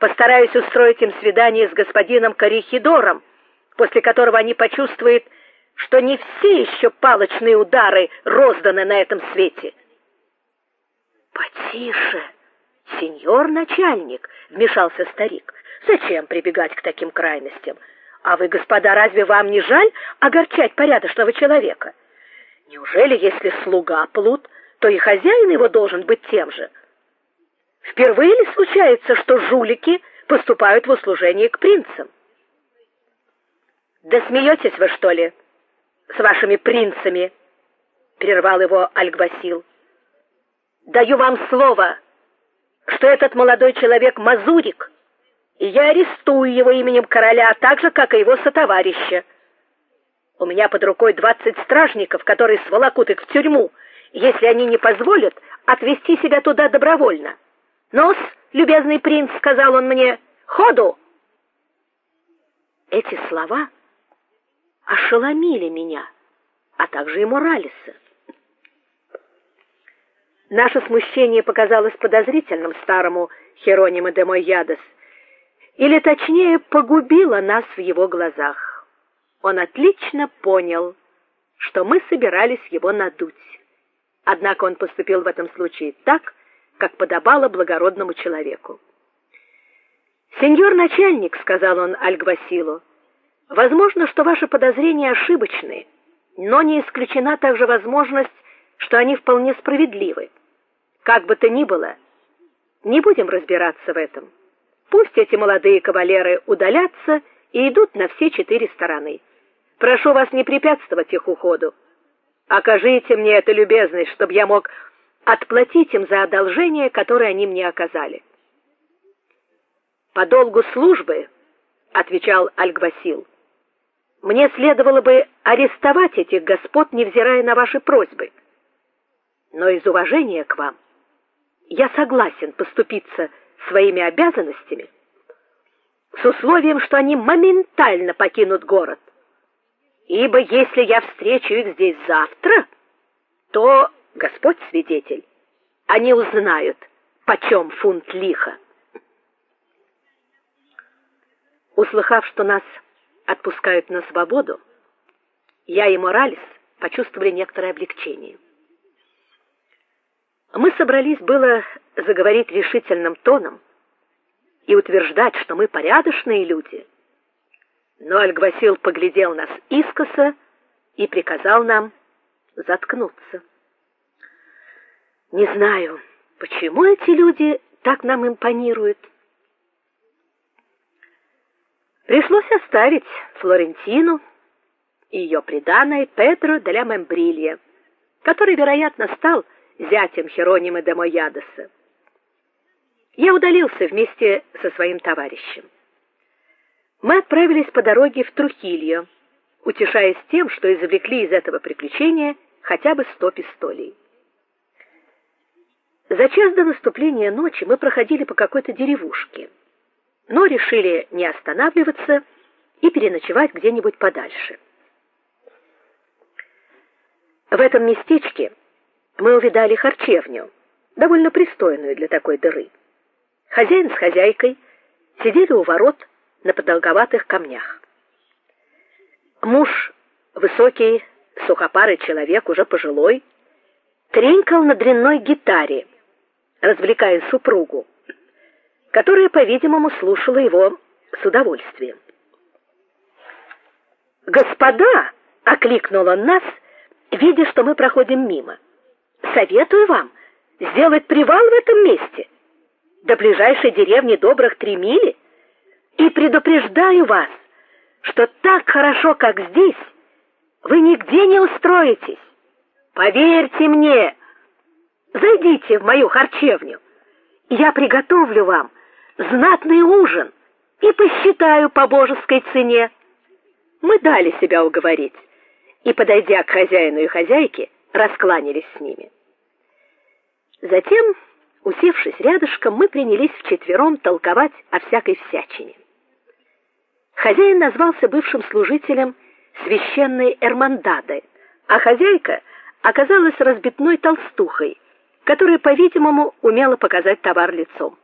Постараюсь устроить им свидание с господином Корихидором, после которого они почувствуют, что не все еще палочные удары розданы на этом свете. Потише, сеньор начальник, вмешался старик. Зачем прибегать к таким крайностям? А вы, господа, разве вам не жаль огорчать порядочного человека? Неужели, если слуга плут, то и хозяин его должен быть тем же? Впервые ли случается, что жулики поступают в услужение к принцам? Да смеетесь вы, что ли, с вашими принцами? прервал его Альгвасил. Даю вам слово, что этот молодой человек мазурик, и я арестую его именем короля, так же как и его сотоварища. У меня под рукой двадцать стражников, которые сволокут их в тюрьму, если они не позволят отвести себя туда добровольно. "Нос, любезный принц", сказал он мне. "Ходу!" Эти слова ошеломили меня, а также и Моралеса. Наше смущение показалось подозрительным старому Херониму де Мойядес, или точнее, погубило нас в его глазах. Он отлично понял, что мы собирались его надуть. Однако он поступил в этом случае так, как подобало благородному человеку. "Сеньор начальник", сказал он Альгвасилу. "Возможно, что ваши подозрения ошибочны, но не исключена также возможность, что они вполне справедливы. Как бы то ни было, не будем разбираться в этом. Пусть эти молодые кавалеры удалятся и идут на все четыре стороны. Прошу вас не препятствовать их уходу. Окажите мне эту любезность, чтобы я мог отплатить им за одолжение, которое они мне оказали. По долгу службы, отвечал Альгвасил. Мне следовало бы арестовать этих господ, невзирая на ваши просьбы. Но из уважения к вам я согласен поступиться своими обязанностями с условием, что они моментально покинут город. Ибо если я встречу их здесь завтра, то Господь свидетель, они узнают, почем фунт лиха. Услыхав, что нас отпускают на свободу, я и Моралес почувствовали некоторое облегчение. Мы собрались было заговорить решительным тоном и утверждать, что мы порядочные люди. Но Альгвасил поглядел нас искоса и приказал нам заткнуться. Не знаю, почему эти люди так нам импонируют. Пришлось оставить Флорентину и ее приданое Педро де ла Мембрилья, который, вероятно, стал зятем Херонима де Моядеса. Я удалился вместе со своим товарищем. Мы отправились по дороге в Трухильо, утешаясь тем, что извлекли из этого приключения хотя бы сто пистолей. За час до наступления ночи мы проходили по какой-то деревушке, но решили не останавливаться и переночевать где-нибудь подальше. В этом местечке мы увидали харчевню, довольно пристойную для такой дыры. Хозяин с хозяйкой сидели у ворот на продолговатых камнях. Муж, высокий, сухопарый человек, уже пожилой, тренькал на дрянной гитаре, развлекая супругу, которая, по-видимому, слушала его с удовольствием. "Господа!" окликнул он нас, видя, что мы проходим мимо. "Советую вам сделать привал в этом месте. До ближайшей деревни добрых три мили, и предупреждаю вас, что так хорошо, как здесь, вы нигде не устроитесь. Поверьте мне, Зайдите в мою харчевню. Я приготовлю вам знатный ужин и посчитаю по божеской цене. Мы дали себя уговорить и, подойдя к хозяину и хозяйке, раскланялись с ними. Затем, усевшись рядышком, мы принялись вчетвером толковать о всякой всячине. Хозяин назвался бывшим служителем священной Эрмандады, а хозяйка оказалась разбитной толстухой, которая, по-видимому, умела показать товар лицом.